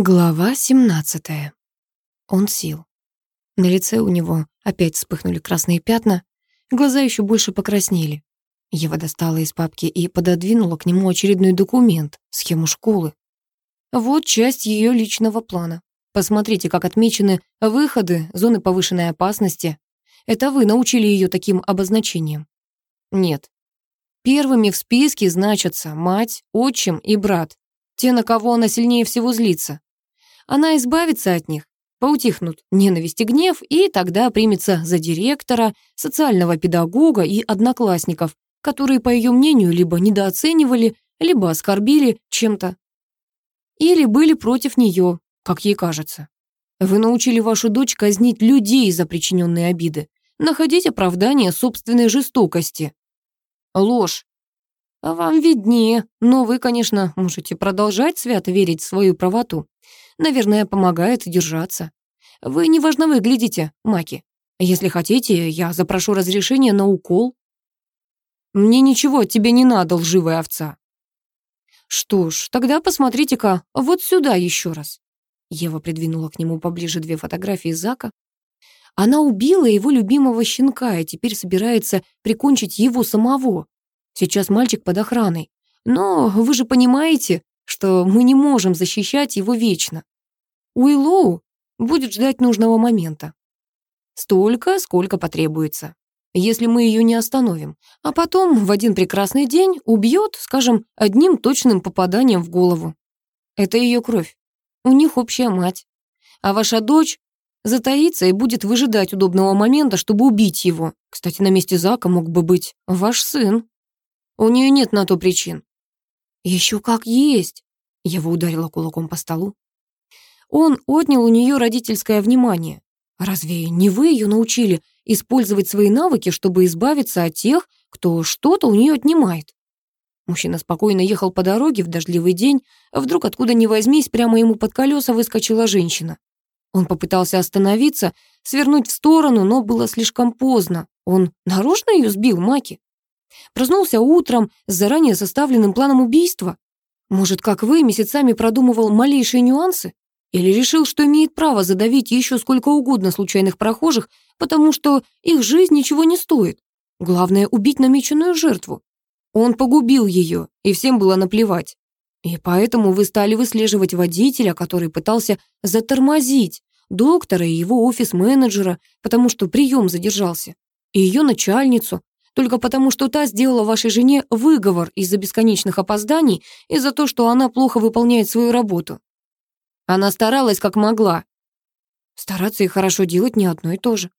Глава 17. Он сел. На лице у него опять вспыхнули красные пятна, глаза еще больше покраснели. Ева достала из папки и пододвинула к нему очередной документ, схему школы. Вот часть ее личного плана. Посмотрите, как отмечены выходы, зоны повышенной опасности. Это вы научили ее таким обозначением? Нет. Первыми в списке значатся мать, отчим и брат, те, на кого она сильнее всего злится. Она избавится от них, поутихнут ненависть и гнев, и тогда примется за директора, социального педагога и одноклассников, которые, по ее мнению, либо недооценивали, либо оскорбили чем-то. Или были против нее, как ей кажется. Вы научили вашу дочь казнить людей за причиненные обиды, находить оправдание собственной жестокости. Ложь. А вам виднее, но вы, конечно, можете продолжать свято верить в свою правоту. Наверное, помогает держаться. Вы неважно выглядите, Маки. Если хотите, я запрошу разрешение на укол. Мне ничего от тебя не надо, лживая овца. Что ж, тогда посмотрите-ка вот сюда еще раз. Ева придвинула к нему поближе две фотографии Зака. Она убила его любимого щенка и теперь собирается прикончить его самого. Сейчас мальчик под охраной. Но вы же понимаете, что мы не можем защищать его вечно. Уиллоу будет ждать нужного момента. Столько, сколько потребуется. Если мы ее не остановим. А потом в один прекрасный день убьет, скажем, одним точным попаданием в голову. Это ее кровь. У них общая мать. А ваша дочь затаится и будет выжидать удобного момента, чтобы убить его. Кстати, на месте Зака мог бы быть ваш сын. У нее нет на то причин. Еще как есть. Ева ударила кулаком по столу. Он отнял у нее родительское внимание. Разве не вы ее научили использовать свои навыки, чтобы избавиться от тех, кто что-то у нее отнимает? Мужчина спокойно ехал по дороге в дождливый день. Вдруг откуда ни возьмись, прямо ему под колеса выскочила женщина. Он попытался остановиться, свернуть в сторону, но было слишком поздно. Он нарочно ее сбил, Маки. Проснулся утром с заранее составленным планом убийства? Может, как вы, месяцами продумывал малейшие нюансы? Или решил, что имеет право задавить еще сколько угодно случайных прохожих, потому что их жизнь ничего не стоит? Главное — убить намеченную жертву. Он погубил ее, и всем было наплевать. И поэтому вы стали выслеживать водителя, который пытался затормозить доктора и его офис-менеджера, потому что прием задержался, и ее начальницу, только потому, что та сделала вашей жене выговор из-за бесконечных опозданий и за то, что она плохо выполняет свою работу. Она старалась как могла. Стараться и хорошо делать не одно и то же.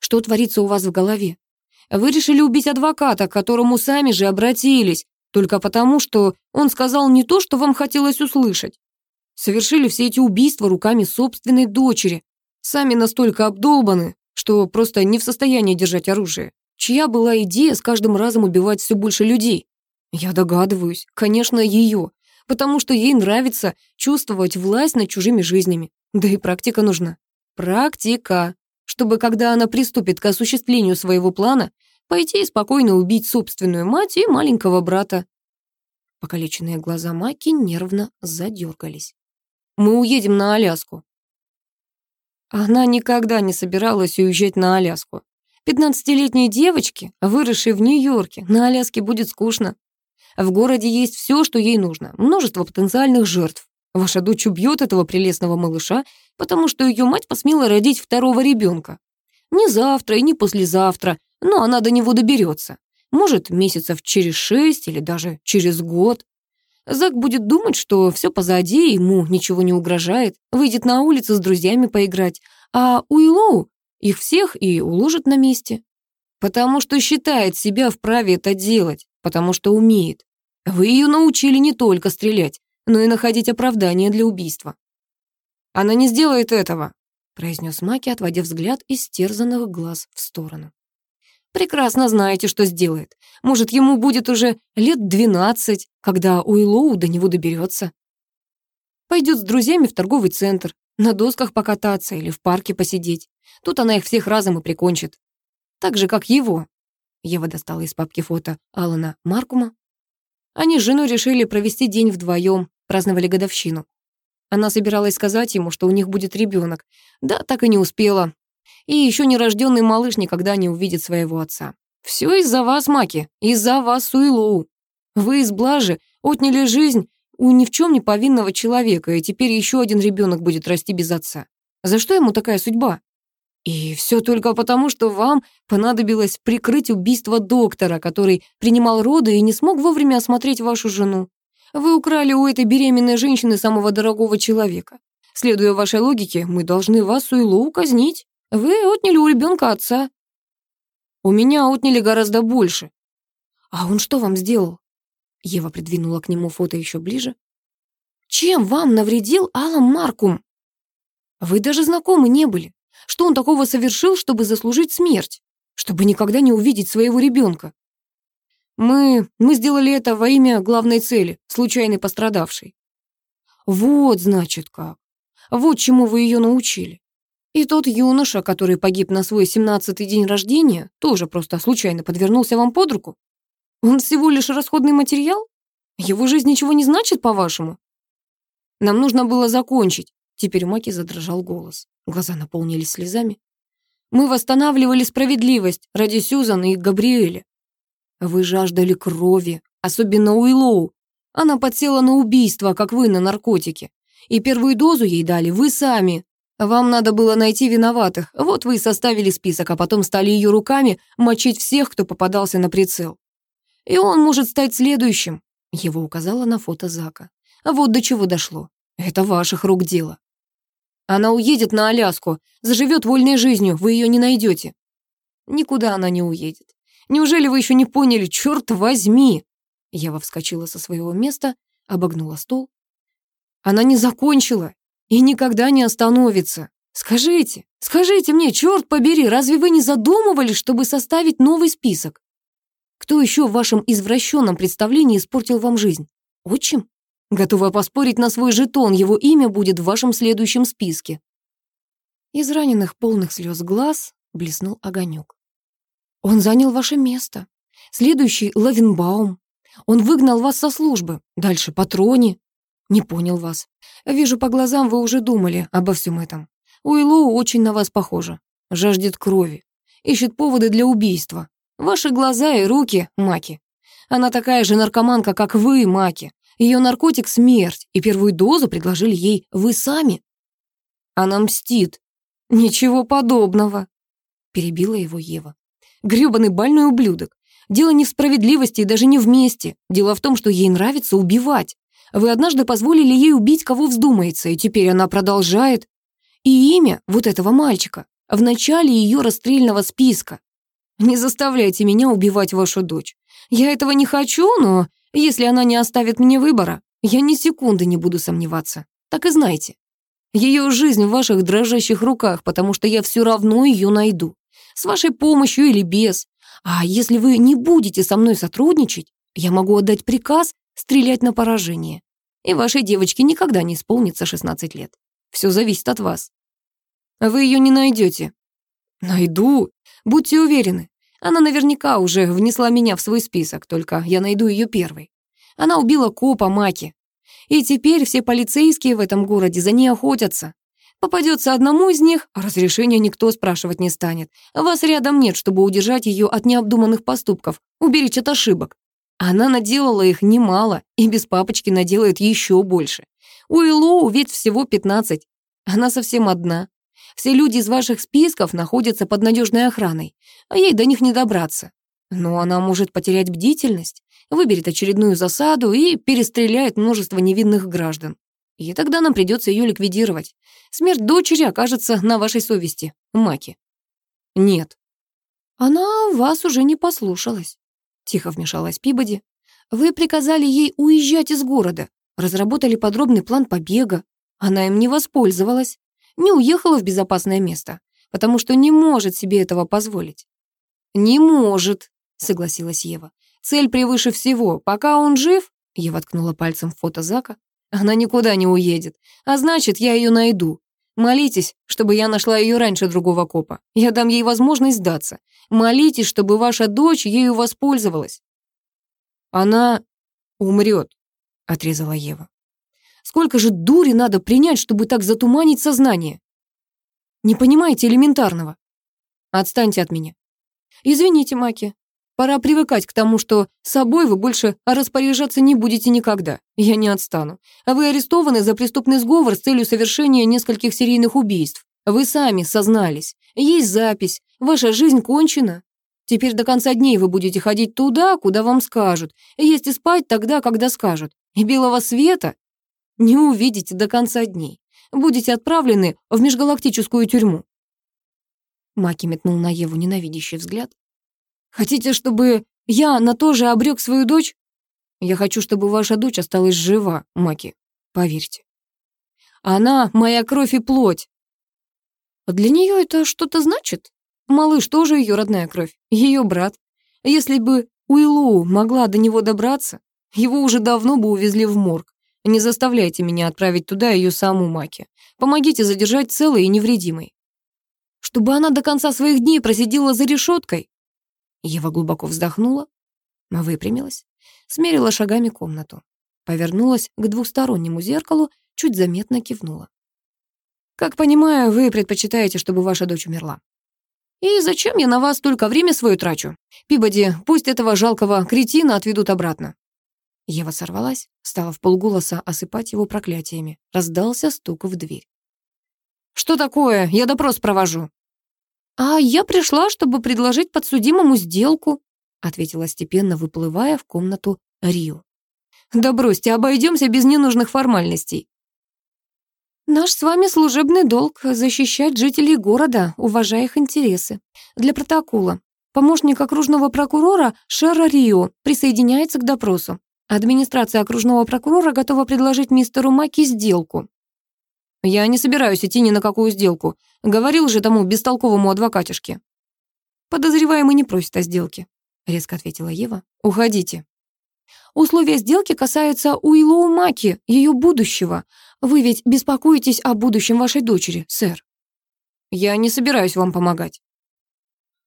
Что творится у вас в голове? Вы решили убить адвоката, к которому сами же обратились, только потому, что он сказал не то, что вам хотелось услышать. Совершили все эти убийства руками собственной дочери. Сами настолько обдолбаны, что просто не в состоянии держать оружие. Чья была идея с каждым разом убивать все больше людей? Я догадываюсь, конечно, ее, потому что ей нравится чувствовать власть над чужими жизнями. Да и практика нужна. Практика, чтобы когда она приступит к осуществлению своего плана, пойти и спокойно убить собственную мать и маленького брата. Покалеченные глаза Маки нервно задергались. «Мы уедем на Аляску». Она никогда не собиралась уезжать на Аляску. Пятнадцатилетней девочке, выросшей в Нью-Йорке, на Аляске будет скучно. В городе есть все, что ей нужно, множество потенциальных жертв. Ваша дочь убьет этого прелестного малыша, потому что ее мать посмела родить второго ребенка. Не завтра и не послезавтра, но она до него доберется. Может, месяцев через шесть или даже через год. Зак будет думать, что все позади, ему ничего не угрожает, выйдет на улицу с друзьями поиграть, а Уиллоу их всех и уложит на месте. Потому что считает себя вправе это делать, потому что умеет. Вы ее научили не только стрелять, но и находить оправдание для убийства. Она не сделает этого, произнес Маки, отводя взгляд из стерзанных глаз в сторону. Прекрасно знаете, что сделает. Может, ему будет уже лет двенадцать, когда Уиллоу до него доберется. Пойдет с друзьями в торговый центр, на досках покататься или в парке посидеть. Тут она их всех разом и прикончит. Так же, как его. Ева достала из папки фото Алана Маркума. Они с женой решили провести день вдвоем, праздновали годовщину. Она собиралась сказать ему, что у них будет ребенок. Да, так и не успела. И еще нерожденный малыш никогда не увидит своего отца. Все из-за вас, Маки, из-за вас, Суилоу. Вы из блажи отняли жизнь у ни в чем не повинного человека, и теперь еще один ребенок будет расти без отца. За что ему такая судьба? И все только потому, что вам понадобилось прикрыть убийство доктора, который принимал роды и не смог вовремя осмотреть вашу жену. Вы украли у этой беременной женщины самого дорогого человека. Следуя вашей логике, мы должны вас, Суилоу, казнить. Вы отняли у ребенка отца. У меня отняли гораздо больше. А он что вам сделал? Ева придвинула к нему фото еще ближе. Чем вам навредил Алам Маркум? Вы даже знакомы не были. Что он такого совершил, чтобы заслужить смерть? Чтобы никогда не увидеть своего ребенка? Мы... мы сделали это во имя главной цели, случайной пострадавшей. Вот, значит, как. Вот чему вы ее научили. И тот юноша, который погиб на свой семнадцатый день рождения, тоже просто случайно подвернулся вам под руку? Он всего лишь расходный материал? Его жизнь ничего не значит, по-вашему? Нам нужно было закончить. Теперь Маки задрожал голос. Глаза наполнились слезами. Мы восстанавливали справедливость ради Сюзан и Габриэля. Вы жаждали крови, особенно Уиллоу. Она подсела на убийство, как вы на наркотики. И первую дозу ей дали вы сами. Вам надо было найти виноватых. Вот вы и составили список, а потом стали ее руками мочить всех, кто попадался на прицел. И он может стать следующим. Его указала на фото Зака. А вот до чего дошло. Это ваших рук дело. Она уедет на Аляску, заживет вольной жизнью, вы ее не найдете. Никуда она не уедет. Неужели вы еще не поняли, черт возьми? Ева вскочила со своего места, обогнула стол. Она не закончила и никогда не остановится. Скажите, скажите мне, черт побери, разве вы не задумывались, чтобы составить новый список? Кто еще в вашем извращенном представлении испортил вам жизнь? Отчим? Готова поспорить на свой жетон, его имя будет в вашем следующем списке. Из раненых полных слез глаз блеснул огонек. Он занял ваше место. Следующий — Лавенбаум. Он выгнал вас со службы. Дальше — Патрони. Не понял вас. Вижу по глазам, вы уже думали обо всем этом. Уиллоу очень на вас похожа. Жаждет крови. Ищет поводы для убийства. Ваши глаза и руки — маки. Она такая же наркоманка, как вы, маки. Ее наркотик — смерть, и первую дозу предложили ей вы сами. Она мстит. Ничего подобного. Перебила его Ева. Грёбаный больной ублюдок. Дело не в справедливости и даже не вместе. Дело в том, что ей нравится убивать. Вы однажды позволили ей убить, кого вздумается, и теперь она продолжает. И имя вот этого мальчика в начале ее расстрельного списка. Не заставляйте меня убивать вашу дочь. Я этого не хочу, но если она не оставит мне выбора, я ни секунды не буду сомневаться. Так и знайте. Ее жизнь в ваших дрожащих руках, потому что я все равно ее найду. С вашей помощью или без. А если вы не будете со мной сотрудничать, я могу отдать приказ стрелять на поражение. И вашей девочке никогда не исполнится 16 лет. Все зависит от вас. Вы ее не найдете. Найду. Будьте уверены. Она наверняка уже внесла меня в свой список, только я найду ее первой. Она убила копа Маки. И теперь все полицейские в этом городе за ней охотятся. Попадется одному из них, а разрешения никто спрашивать не станет. Вас рядом нет, чтобы удержать ее от необдуманных поступков, уберечь от ошибок. Она наделала их немало, и без папочки наделает еще больше. У Илоу ведь всего 15. Она совсем одна. Все люди из ваших списков находятся под надежной охраной, а ей до них не добраться. Но она может потерять бдительность, выберет очередную засаду и перестреляет множество невинных граждан. И тогда нам придется ее ликвидировать. Смерть дочери окажется на вашей совести, Маки. Нет. Она вас уже не послушалась. Тихо вмешалась Пибоди. Вы приказали ей уезжать из города, разработали подробный план побега. Она им не воспользовалась не уехала в безопасное место, потому что не может себе этого позволить. «Не может», — согласилась Ева. «Цель превыше всего. Пока он жив...» Ева ткнула пальцем в фото Зака. «Она никуда не уедет. А значит, я ее найду. Молитесь, чтобы я нашла ее раньше другого копа. Я дам ей возможность сдаться. Молитесь, чтобы ваша дочь ею воспользовалась». «Она умрет», — отрезала Ева. Сколько же дури надо принять, чтобы так затуманить сознание? Не понимаете элементарного? Отстаньте от меня. Извините, Маки. Пора привыкать к тому, что собой вы больше распоряжаться не будете никогда. Я не отстану. А вы арестованы за преступный сговор с целью совершения нескольких серийных убийств. Вы сами сознались. Есть запись. Ваша жизнь кончена. Теперь до конца дней вы будете ходить туда, куда вам скажут, есть и спать тогда, когда скажут. И белого света не увидите до конца дней. Будете отправлены в межгалактическую тюрьму. Маки метнул на Еву ненавидящий взгляд. «Хотите, чтобы я на то же обрек свою дочь? Я хочу, чтобы ваша дочь осталась жива, Маки, поверьте. Она моя кровь и плоть. Для нее это что-то значит? Малыш тоже ее родная кровь, ее брат. Если бы Уиллоу могла до него добраться, его уже давно бы увезли в морг. Не заставляйте меня отправить туда ее саму Маки. Помогите задержать целой и невредимой. Чтобы она до конца своих дней просидела за решеткой. Ева глубоко вздохнула, выпрямилась, смерила шагами комнату, повернулась к двухстороннему зеркалу, чуть заметно кивнула. «Как понимаю, вы предпочитаете, чтобы ваша дочь умерла. И зачем я на вас столько время свое трачу? Пибоди, пусть этого жалкого кретина отведут обратно». Ева сорвалась, стала в полголоса осыпать его проклятиями. Раздался стук в дверь. «Что такое? Я допрос провожу». «А я пришла, чтобы предложить подсудимому сделку», ответила степенно, выплывая в комнату Рио. «Да бросьте, обойдемся без ненужных формальностей». Наш с вами служебный долг — защищать жителей города, уважая их интересы. Для протокола. Помощник окружного прокурора Шера Рио присоединяется к допросу. Администрация окружного прокурора готова предложить мистеру Маки сделку. Я не собираюсь идти ни на какую сделку. Говорил же тому бестолковому адвокатишке. Подозреваемый не просит о сделке, резко ответила Ева. Уходите. Условия сделки касаются Уиллоу Маки, ее будущего. Вы ведь беспокоитесь о будущем вашей дочери, сэр. Я не собираюсь вам помогать.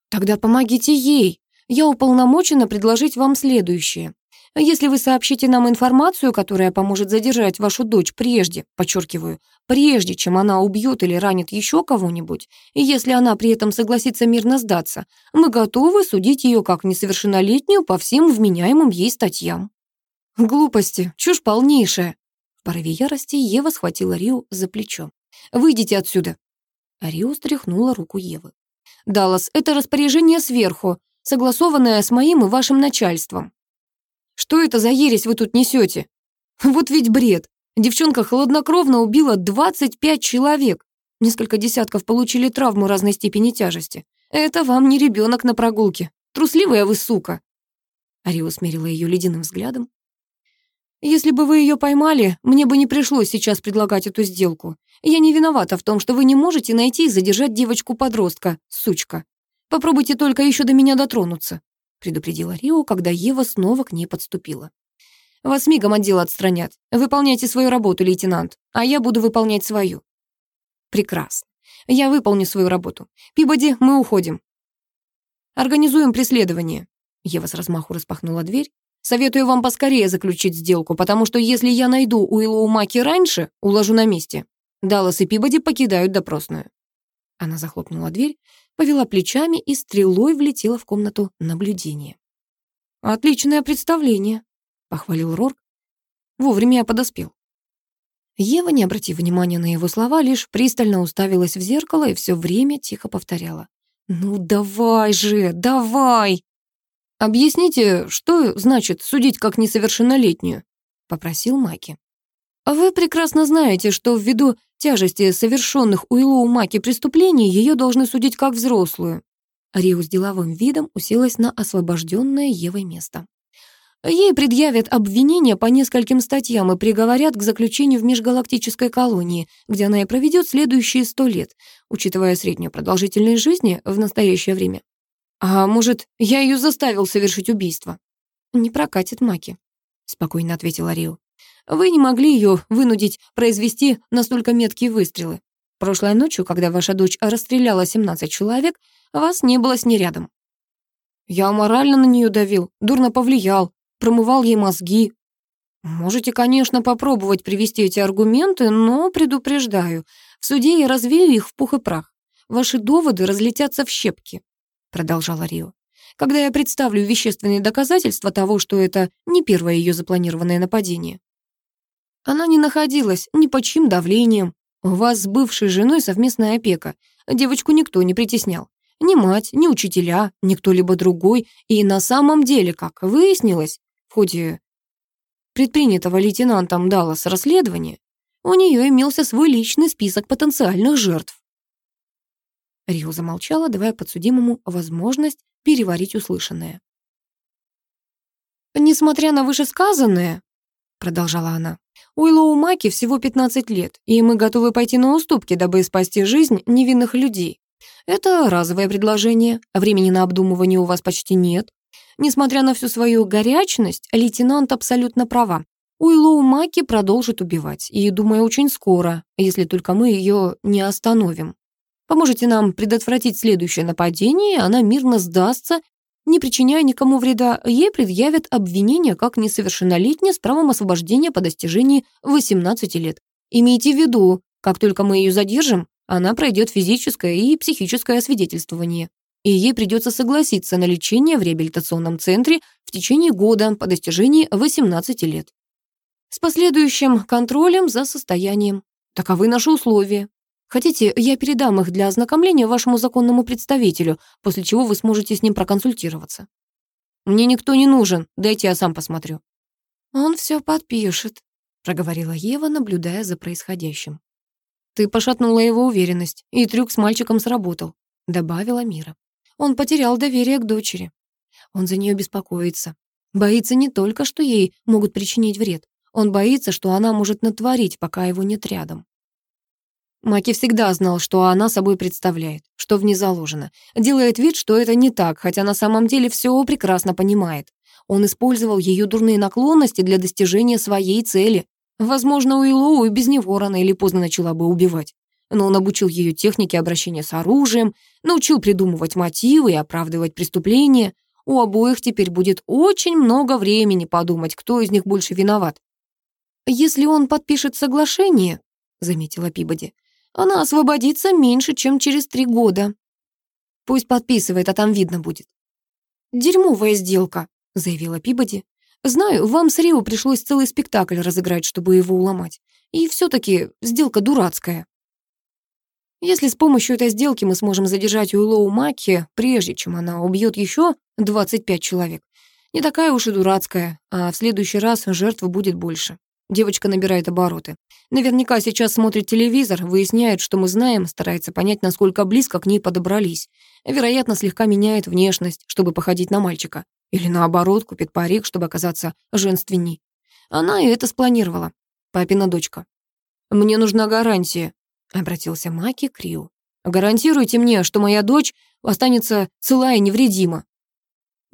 Тогда помогите ей. Я уполномочена предложить вам следующее. Если вы сообщите нам информацию, которая поможет задержать вашу дочь прежде, подчеркиваю, прежде, чем она убьет или ранит еще кого-нибудь, и если она при этом согласится мирно сдаться, мы готовы судить ее как несовершеннолетнюю по всем вменяемым ей статьям. Глупости, чушь полнейшая. В порыве ярости Ева схватила Рио за плечо. «Выйдите отсюда!» Рио стряхнула руку Евы. «Даллас, это распоряжение сверху, согласованное с моим и вашим начальством. Что это за ересь вы тут несете? Вот ведь бред. Девчонка хладнокровно убила 25 человек. Несколько десятков получили травму разной степени тяжести. Это вам не ребенок на прогулке. Трусливая вы сука. Арио смерила ее ледяным взглядом. «Если бы вы ее поймали, мне бы не пришлось сейчас предлагать эту сделку. Я не виновата в том, что вы не можете найти и задержать девочку-подростка, сучка. Попробуйте только еще до меня дотронуться предупредила Рио, когда Ева снова к ней подступила. «Вас мигом отдел отстранят. Выполняйте свою работу, лейтенант, а я буду выполнять свою». «Прекрасно. Я выполню свою работу. Пибоди, мы уходим». «Организуем преследование». Ева с размаху распахнула дверь. «Советую вам поскорее заключить сделку, потому что если я найду Уиллоу Маки раньше, уложу на месте. Даллас и Пибоди покидают допросную». Она захлопнула дверь, повела плечами и стрелой влетела в комнату наблюдения. «Отличное представление», — похвалил Рорк. Вовремя я подоспел. Ева, не обратив внимания на его слова, лишь пристально уставилась в зеркало и все время тихо повторяла. «Ну давай же, давай!» «Объясните, что значит судить как несовершеннолетнюю?» — попросил Маки. «Вы прекрасно знаете, что ввиду тяжести совершенных Уиллоу Маки преступлений ее должны судить как взрослую. Рио с деловым видом уселась на освобожденное Евой место. Ей предъявят обвинения по нескольким статьям и приговорят к заключению в межгалактической колонии, где она и проведет следующие сто лет, учитывая среднюю продолжительность жизни в настоящее время. А может, я ее заставил совершить убийство? Не прокатит Маки, спокойно ответила Рио. Вы не могли ее вынудить произвести настолько меткие выстрелы. Прошлой ночью, когда ваша дочь расстреляла 17 человек, вас не было с ней рядом. Я морально на нее давил, дурно повлиял, промывал ей мозги. Можете, конечно, попробовать привести эти аргументы, но предупреждаю, в суде я развею их в пух и прах. Ваши доводы разлетятся в щепки, продолжала Рио. Когда я представлю вещественные доказательства того, что это не первое ее запланированное нападение. Она не находилась ни под чьим давлением. У вас с бывшей женой совместная опека. Девочку никто не притеснял. Ни мать, ни учителя, ни кто-либо другой. И на самом деле, как выяснилось, в ходе предпринятого лейтенантом Даллас расследования, у нее имелся свой личный список потенциальных жертв. Рио замолчала, давая подсудимому возможность переварить услышанное. «Несмотря на вышесказанное, — продолжала она, — Уиллоу Маки всего 15 лет, и мы готовы пойти на уступки, дабы спасти жизнь невинных людей. Это разовое предложение, времени на обдумывание у вас почти нет. Несмотря на всю свою горячность, лейтенант абсолютно права. Уиллоу Маки продолжит убивать, и, думаю, очень скоро, если только мы ее не остановим. Поможете нам предотвратить следующее нападение, она мирно сдастся, не причиняя никому вреда. Ей предъявят обвинение как несовершеннолетняя с правом освобождения по достижении 18 лет. Имейте в виду, как только мы ее задержим, она пройдет физическое и психическое освидетельствование. И ей придется согласиться на лечение в реабилитационном центре в течение года по достижении 18 лет. С последующим контролем за состоянием. Таковы наши условия. Хотите, я передам их для ознакомления вашему законному представителю, после чего вы сможете с ним проконсультироваться. Мне никто не нужен, дайте я сам посмотрю. Он все подпишет, проговорила Ева, наблюдая за происходящим. «Ты пошатнула его уверенность, и трюк с мальчиком сработал», — добавила Мира. «Он потерял доверие к дочери. Он за нее беспокоится. Боится не только, что ей могут причинить вред. Он боится, что она может натворить, пока его нет рядом». Маки всегда знал, что она собой представляет, что в ней заложено. Делает вид, что это не так, хотя на самом деле все прекрасно понимает. Он использовал ее дурные наклонности для достижения своей цели. Возможно, Уиллоу и без него рано или поздно начала бы убивать. Но он обучил ее технике обращения с оружием, научил придумывать мотивы и оправдывать преступления. У обоих теперь будет очень много времени подумать, кто из них больше виноват. «Если он подпишет соглашение», — заметила Пибоди, «она освободится меньше, чем через три года». «Пусть подписывает, а там видно будет». «Дерьмовая сделка», — заявила Пибоди. Знаю, вам с Рио пришлось целый спектакль разыграть, чтобы его уломать. И все-таки сделка дурацкая. Если с помощью этой сделки мы сможем задержать Уиллоу Маки, прежде чем она убьет еще 25 человек, не такая уж и дурацкая, а в следующий раз жертв будет больше. Девочка набирает обороты. Наверняка сейчас смотрит телевизор, выясняет, что мы знаем, старается понять, насколько близко к ней подобрались. Вероятно, слегка меняет внешность, чтобы походить на мальчика. Или наоборот, купит парик, чтобы оказаться женственней. Она и это спланировала. Папина дочка. «Мне нужна гарантия», — обратился Маки к. «Гарантируйте мне, что моя дочь останется цела и невредима».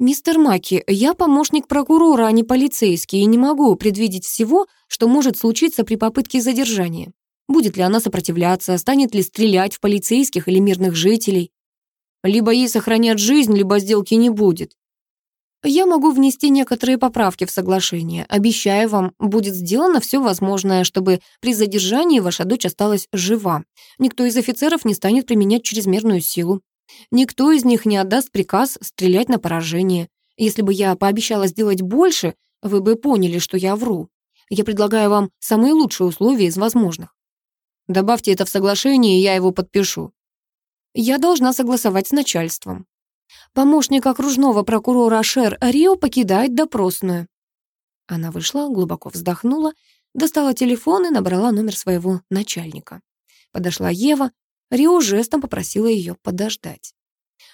«Мистер Маки, я помощник прокурора, а не полицейский, и не могу предвидеть всего, что может случиться при попытке задержания. Будет ли она сопротивляться, станет ли стрелять в полицейских или мирных жителей. Либо ей сохранят жизнь, либо сделки не будет. Я могу внести некоторые поправки в соглашение. Обещаю вам, будет сделано все возможное, чтобы при задержании ваша дочь осталась жива. Никто из офицеров не станет применять чрезмерную силу. Никто из них не отдаст приказ стрелять на поражение. Если бы я пообещала сделать больше, вы бы поняли, что я вру. Я предлагаю вам самые лучшие условия из возможных. Добавьте это в соглашение, и я его подпишу. Я должна согласовать с начальством. Помощник окружного прокурора Шер Рио покидает допросную. Она вышла, глубоко вздохнула, достала телефон и набрала номер своего начальника. Подошла Ева, Рио жестом попросила ее подождать.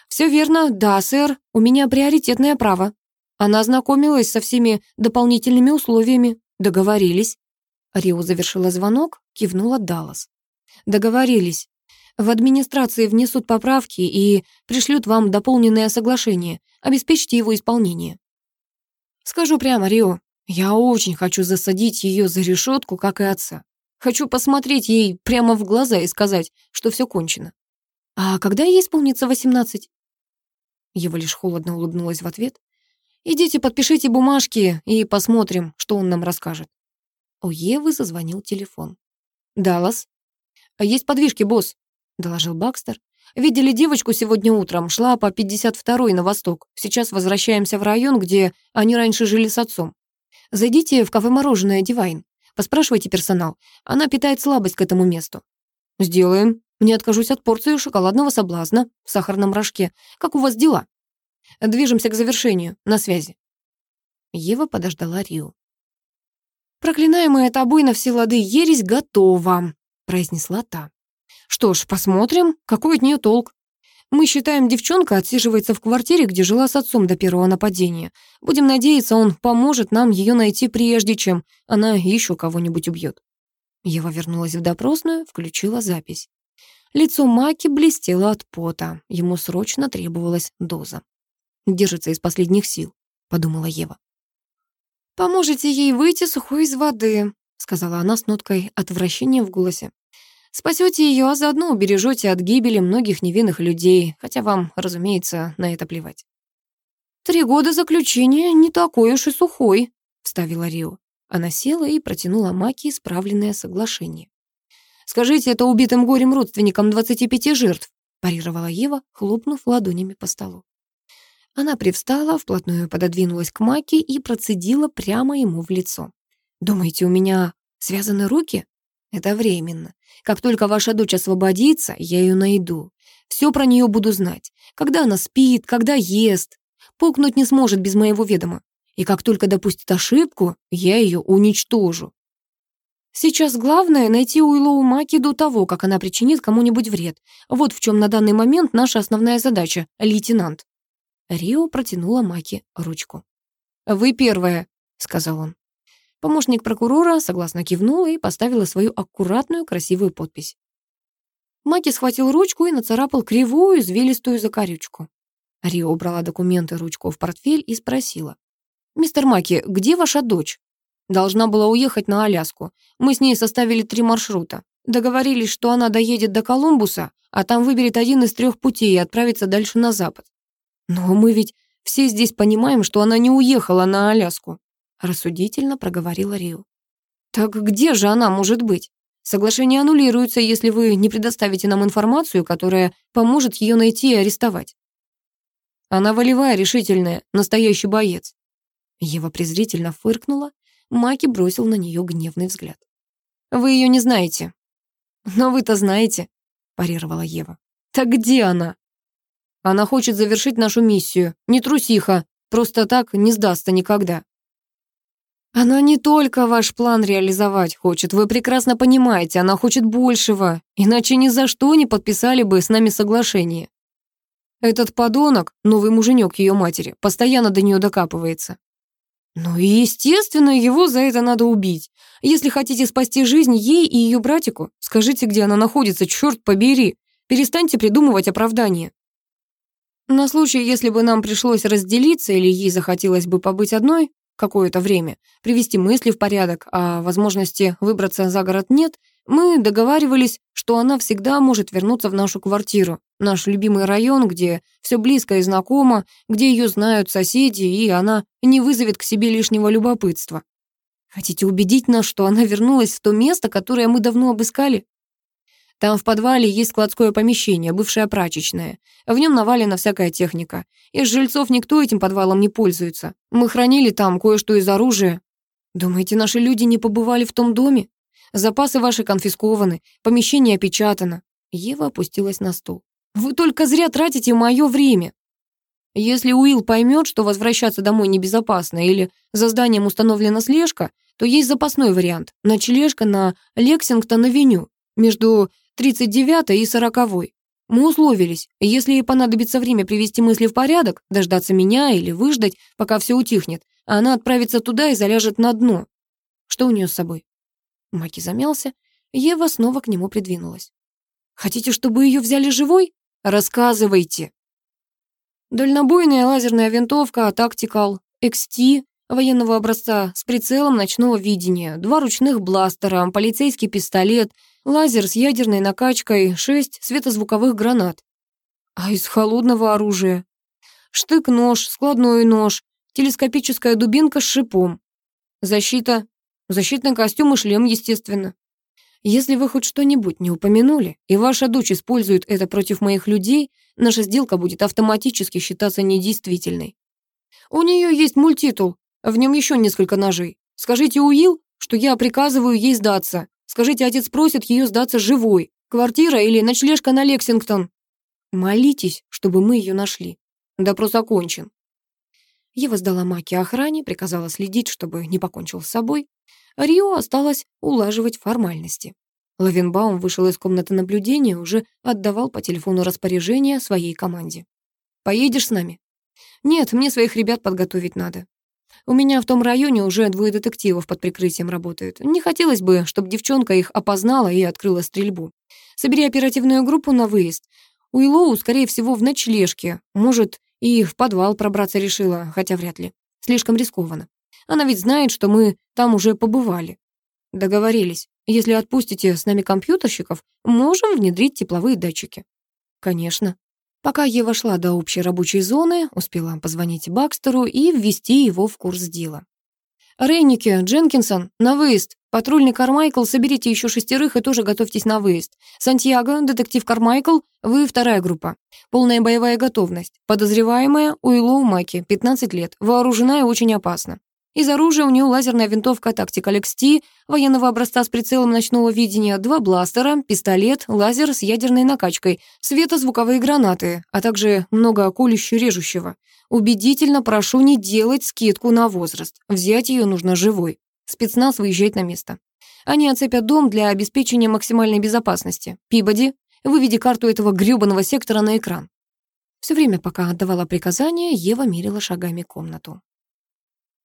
«Все верно, да, сэр, у меня приоритетное право». Она ознакомилась со всеми дополнительными условиями. Договорились. Рио завершила звонок, кивнула Даллас. Договорились. В администрации внесут поправки и пришлют вам дополненное соглашение. Обеспечьте его исполнение. Скажу прямо, Рио, я очень хочу засадить ее за решетку, как и отца. Хочу посмотреть ей прямо в глаза и сказать, что все кончено. А когда ей исполнится восемнадцать? Ева лишь холодно улыбнулась в ответ. Идите, подпишите бумажки и посмотрим, что он нам расскажет. У Евы зазвонил телефон. «Даллас?» «Есть подвижки, босс», — доложил Бакстер. «Видели девочку сегодня утром, шла по 52-й на восток. Сейчас возвращаемся в район, где они раньше жили с отцом. Зайдите в кафе «Мороженое Дивайн». Поспрашивайте персонал. Она питает слабость к этому месту». «Сделаем. Не откажусь от порции шоколадного соблазна в сахарном рожке. Как у вас дела?» «Движемся к завершению. На связи». Ева подождала Рио. «Проклинаемая тобой на все лады ересь готова», — произнесла та. «Что ж, посмотрим, какой от нее толк. Мы считаем, девчонка отсиживается в квартире, где жила с отцом до первого нападения. Будем надеяться, он поможет нам ее найти прежде, чем она еще кого-нибудь убьет». Ева вернулась в допросную, включила запись. Лицо Маки блестело от пота. Ему срочно требовалась доза. «Держится из последних сил», — подумала Ева. «Поможете ей выйти сухой из воды», — сказала она с ноткой отвращения в голосе. Спасете ее, а заодно убережете от гибели многих невинных людей, хотя вам, разумеется, на это плевать. «Три года заключения не такой уж и сухой», — вставила Рио. Она села и протянула Маки исправленное соглашение. «Скажите это убитым горем родственникам 25 жертв», — парировала Ева, хлопнув ладонями по столу. Она привстала, вплотную пододвинулась к Маки и процедила прямо ему в лицо. «Думаете, у меня связаны руки? Это временно. Как только ваша дочь освободится, я ее найду. Все про нее буду знать. Когда она спит, когда ест. Пукнуть не сможет без моего ведома. И как только допустит ошибку, я ее уничтожу. Сейчас главное — найти Уиллоу Маки до того, как она причинит кому-нибудь вред. Вот в чем на данный момент наша основная задача, лейтенант. Рио протянула Маки ручку. «Вы первая», — сказал он. Помощник прокурора согласно кивнула и поставила свою аккуратную, красивую подпись. Маки схватил ручку и нацарапал кривую, извилистую закорючку. Рио убрала документы ручку в портфель и спросила. «Мистер Маки, где ваша дочь?» Должна была уехать на Аляску. Мы с ней составили три маршрута. Договорились, что она доедет до Колумбуса, а там выберет один из трех путей и отправится дальше на запад. Но мы ведь все здесь понимаем, что она не уехала на Аляску рассудительно проговорила Рио. Так где же она может быть? Соглашение аннулируется, если вы не предоставите нам информацию, которая поможет ее найти и арестовать. Она волевая, решительная, настоящий боец. Ева презрительно фыркнула, Маки бросил на нее гневный взгляд. «Вы ее не знаете». «Но вы-то знаете», — парировала Ева. «Так где она?» «Она хочет завершить нашу миссию. Не трусиха. Просто так не сдастся никогда». Она не только ваш план реализовать хочет, вы прекрасно понимаете, она хочет большего, иначе ни за что не подписали бы с нами соглашение. Этот подонок, новый муженек ее матери, постоянно до нее докапывается. Ну и, естественно, его за это надо убить. Если хотите спасти жизнь ей и ее братику, скажите, где она находится, черт побери. Перестаньте придумывать оправдания. На случай, если бы нам пришлось разделиться или ей захотелось бы побыть одной, какое-то время, привести мысли в порядок, а возможности выбраться за город нет, мы договаривались, что она всегда может вернуться в нашу квартиру, наш любимый район, где все близко и знакомо, где ее знают соседи, и она не вызовет к себе лишнего любопытства. Хотите убедить нас, что она вернулась в то место, которое мы давно обыскали? Там в подвале есть складское помещение, бывшая прачечная. В нем навалена всякая техника. Из жильцов никто этим подвалом не пользуется. Мы хранили там кое-что из оружия. Думаете, наши люди не побывали в том доме? Запасы ваши конфискованы, помещение опечатано. Ева опустилась на стул. Вы только зря тратите мое время. Если Уилл поймет, что возвращаться домой небезопасно или за зданием установлена слежка, то есть запасной вариант. Ночлежка на Лексингтон-авеню между 39 и 40 Мы условились, если ей понадобится время привести мысли в порядок, дождаться меня или выждать, пока все утихнет, она отправится туда и заляжет на дно. Что у нее с собой? Маки замялся, Ева снова к нему придвинулась. Хотите, чтобы ее взяли живой? Рассказывайте. Дальнобойная лазерная винтовка Tactical XT военного образца с прицелом ночного видения, два ручных бластера, полицейский пистолет — лазер с ядерной накачкой, шесть светозвуковых гранат. А из холодного оружия? Штык-нож, складной нож, телескопическая дубинка с шипом. Защита, защитный костюм и шлем, естественно. Если вы хоть что-нибудь не упомянули, и ваша дочь использует это против моих людей, наша сделка будет автоматически считаться недействительной. У нее есть мультитул, в нем еще несколько ножей. Скажите Уилл, что я приказываю ей сдаться. Скажите, отец просит ее сдаться живой. Квартира или ночлежка на Лексингтон. Молитесь, чтобы мы ее нашли. Допрос окончен. Ева сдала Маки охране, приказала следить, чтобы не покончил с собой. Рио осталось улаживать формальности. Лавенбаум вышел из комнаты наблюдения, уже отдавал по телефону распоряжение своей команде. «Поедешь с нами?» «Нет, мне своих ребят подготовить надо. У меня в том районе уже двое детективов под прикрытием работают. Не хотелось бы, чтобы девчонка их опознала и открыла стрельбу. Собери оперативную группу на выезд. Уиллоу, скорее всего, в ночлежке. Может, и в подвал пробраться решила, хотя вряд ли. Слишком рискованно. Она ведь знает, что мы там уже побывали. Договорились. Если отпустите с нами компьютерщиков, можем внедрить тепловые датчики. Конечно. Пока Ева шла до общей рабочей зоны, успела позвонить Бакстеру и ввести его в курс дела. Рейники, Дженкинсон, на выезд. Патрульный Кармайкл, соберите еще шестерых и тоже готовьтесь на выезд. Сантьяго, детектив Кармайкл, вы вторая группа. Полная боевая готовность. Подозреваемая Уиллоу Маки, 15 лет. Вооружена и очень опасна. Из оружия у нее лазерная винтовка Tactical XT, военного образца с прицелом ночного видения, два бластера, пистолет, лазер с ядерной накачкой, светозвуковые гранаты, а также много колющего-режущего. Убедительно прошу не делать скидку на возраст. Взять ее нужно живой. Спецназ выезжает на место. Они оцепят дом для обеспечения максимальной безопасности. Пибоди, выведи карту этого грёбаного сектора на экран. Все время, пока отдавала приказания, Ева мерила шагами комнату.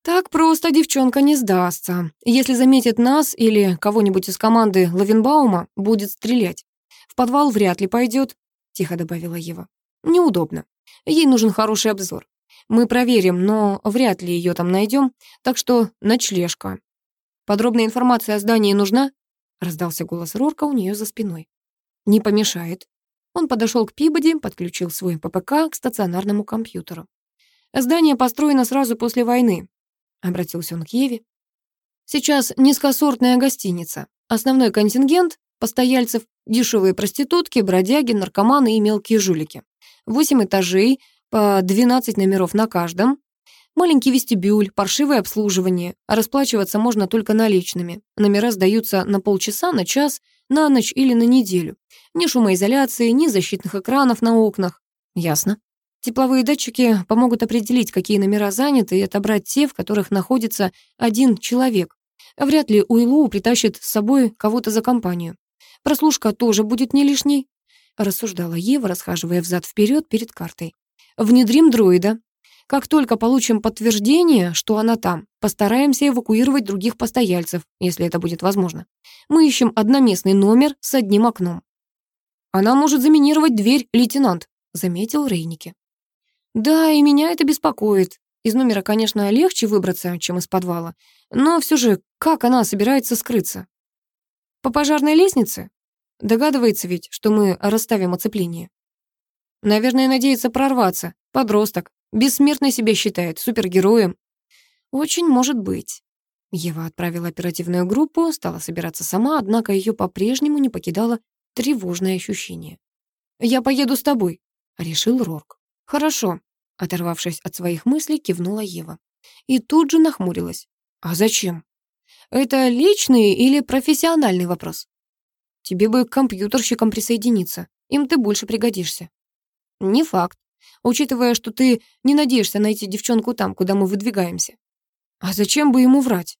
Так просто девчонка не сдастся. Если заметит нас или кого-нибудь из команды Лавенбаума, будет стрелять. В подвал вряд ли пойдет, тихо добавила Ева. Неудобно. Ей нужен хороший обзор. Мы проверим, но вряд ли ее там найдем, так что ночлежка. Подробная информация о здании нужна? Раздался голос Рорка у нее за спиной. Не помешает. Он подошел к Пибоди, подключил свой ППК к стационарному компьютеру. Здание построено сразу после войны, обратился он к Еве. Сейчас низкосортная гостиница. Основной контингент постояльцев – дешевые проститутки, бродяги, наркоманы и мелкие жулики. Восемь этажей, по 12 номеров на каждом. Маленький вестибюль, паршивое обслуживание. расплачиваться можно только наличными. Номера сдаются на полчаса, на час, на ночь или на неделю. Ни шумоизоляции, ни защитных экранов на окнах. Ясно. Тепловые датчики помогут определить, какие номера заняты, и отобрать те, в которых находится один человек. Вряд ли Уиллоу притащит с собой кого-то за компанию. Прослушка тоже будет не лишней, рассуждала Ева, расхаживая взад-вперед перед картой. Внедрим дроида. Как только получим подтверждение, что она там, постараемся эвакуировать других постояльцев, если это будет возможно. Мы ищем одноместный номер с одним окном. Она может заминировать дверь, лейтенант, заметил Рейники. Да, и меня это беспокоит. Из номера, конечно, легче выбраться, чем из подвала. Но все же, как она собирается скрыться? По пожарной лестнице? Догадывается ведь, что мы расставим оцепление. Наверное, надеется прорваться. Подросток. Бессмертный себя считает, супергероем. Очень может быть. Ева отправила оперативную группу, стала собираться сама, однако ее по-прежнему не покидало тревожное ощущение. «Я поеду с тобой», — решил Рорк. «Хорошо», — оторвавшись от своих мыслей, кивнула Ева. И тут же нахмурилась. «А зачем? Это личный или профессиональный вопрос? Тебе бы к компьютерщикам присоединиться, им ты больше пригодишься». «Не факт, учитывая, что ты не надеешься найти девчонку там, куда мы выдвигаемся». «А зачем бы ему врать?»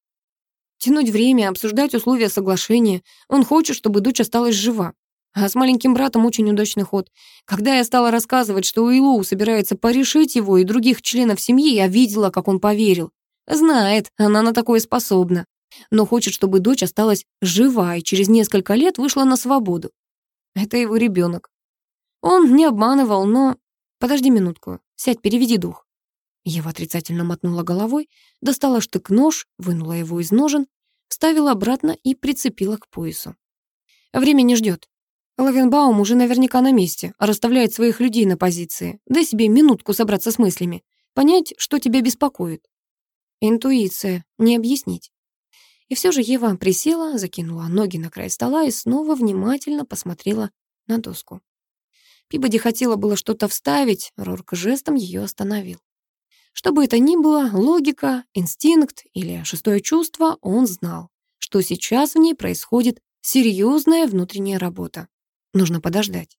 Тянуть время, обсуждать условия соглашения. Он хочет, чтобы дочь осталась жива. А с маленьким братом очень удачный ход. Когда я стала рассказывать, что Уиллоу собирается порешить его и других членов семьи, я видела, как он поверил. Знает, она на такое способна. Но хочет, чтобы дочь осталась жива и через несколько лет вышла на свободу. Это его ребенок. Он не обманывал, но... Подожди минутку, сядь, переведи дух. Ева отрицательно мотнула головой, достала штык-нож, вынула его из ножен, вставила обратно и прицепила к поясу. Время не ждет. Лавенбаум уже наверняка на месте, расставляет своих людей на позиции. Дай себе минутку собраться с мыслями. Понять, что тебя беспокоит. Интуиция, не объяснить. И все же Ева присела, закинула ноги на край стола и снова внимательно посмотрела на доску. Пибоди хотела было что-то вставить, Рорк жестом ее остановил. Что бы это ни было, логика, инстинкт или шестое чувство, он знал, что сейчас в ней происходит серьезная внутренняя работа. Нужно подождать.